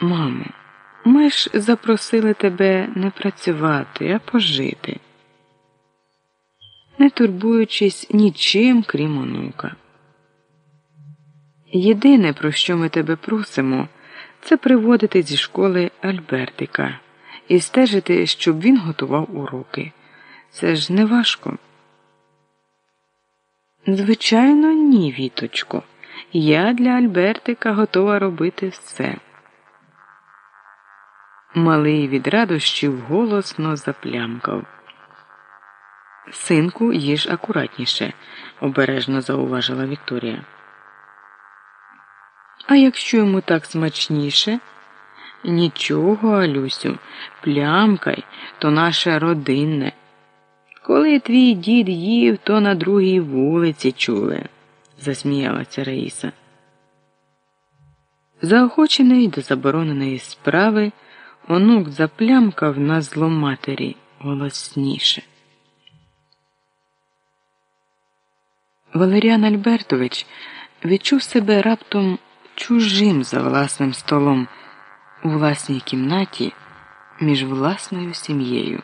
Мамо, ми ж запросили тебе не працювати, а пожити, не турбуючись нічим, крім онука. Єдине, про що ми тебе просимо, це приводити зі школи Альбертика і стежити, щоб він готував уроки. Це ж не важко. Звичайно, ні, віточко. Я для Альбертика готова робити все. Малий від радощів голосно заплямкав. Синку, їж акуратніше, обережно зауважила Вікторія. А якщо йому так смачніше? Нічого, Алюсю, плямкай, то наше родинне. Коли твій дід їв, то на другій вулиці чули, засміялася Раїса. Заохочений до забороненої справи, онук заплямкав на зломатері голосніше. Валеріан Альбертович відчув себе раптом чужим за власним столом у власній кімнаті між власною сім'єю.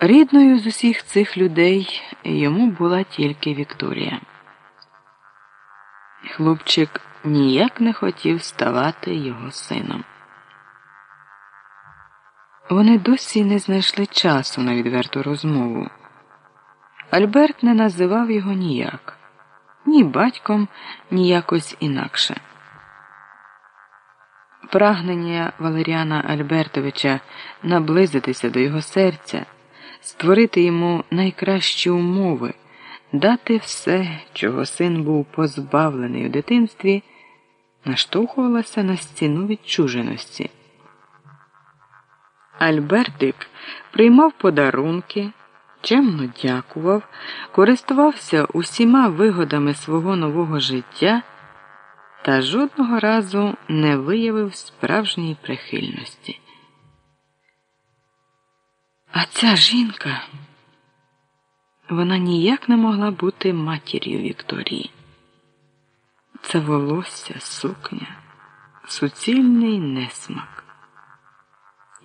Рідною з усіх цих людей йому була тільки Вікторія. Хлопчик ніяк не хотів ставати його сином. Вони досі не знайшли часу на відверту розмову. Альберт не називав його ніяк, ні батьком, ні якось інакше. Прагнення Валеріана Альбертовича наблизитися до його серця, створити йому найкращі умови, дати все, чого син був позбавлений у дитинстві, наштовхувалася на стіну відчуженості. Альбертик приймав подарунки, чемно дякував, користувався усіма вигодами свого нового життя та жодного разу не виявив справжньої прихильності. А ця жінка вона ніяк не могла бути матір'ю Вікторії. Це волосся, сукня, суцільний несмак.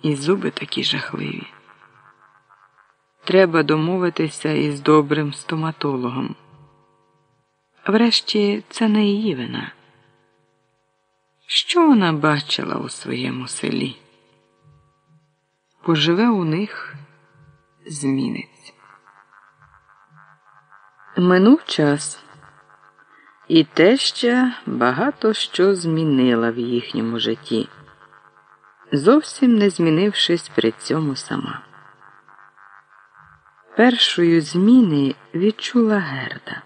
І зуби такі жахливі. Треба домовитися із добрим стоматологом. Врешті це не її вина. Що вона бачила у своєму селі? Поживе у них, зміниться. Минув час, і теща багато що змінила в їхньому житті, зовсім не змінившись при цьому сама. Першою зміни відчула Герда.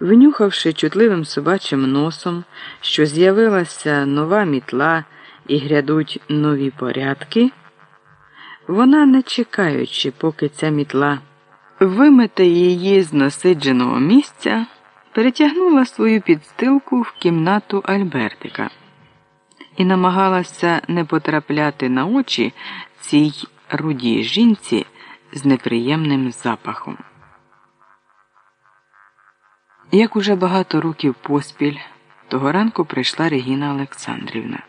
Внюхавши чутливим собачим носом, що з'явилася нова мітла і грядуть нові порядки, вона, не чекаючи, поки ця мітла вимете її з насидженого місця, перетягнула свою підстилку в кімнату Альбертика і намагалася не потрапляти на очі цій рудій жінці з неприємним запахом. Як уже багато років поспіль, того ранку прийшла Регіна Олександрівна.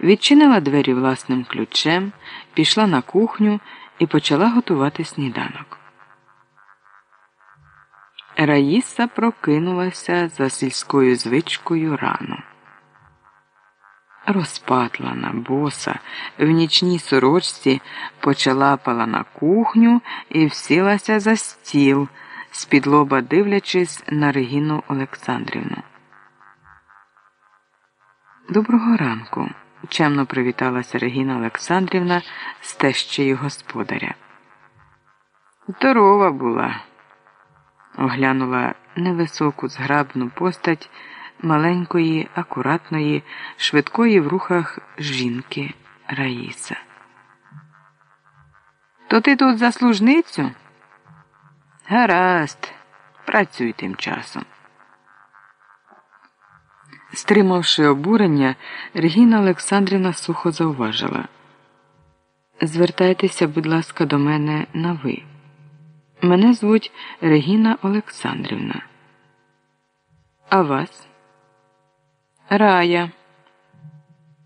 Відчинила двері власним ключем, пішла на кухню і почала готувати сніданок. Раїса прокинулася за сільською звичкою рано. Розпатлана, боса, в нічній сорочці почалапала на кухню і всілася за стіл, з-під дивлячись на Регіну Олександрівну. Доброго ранку, чемно привіталася Регіна Олександрівна з тещею господаря. Здорова була, оглянула невисоку зграбну постать маленької, акуратної, швидкої в рухах жінки Раїса. То ти тут за служницю? Гаразд, працюй тим часом. Стримавши обурення, Регіна Олександрівна сухо зауважила. Звертайтеся, будь ласка, до мене на ви. Мене звуть Регіна Олександрівна. А вас? Рая.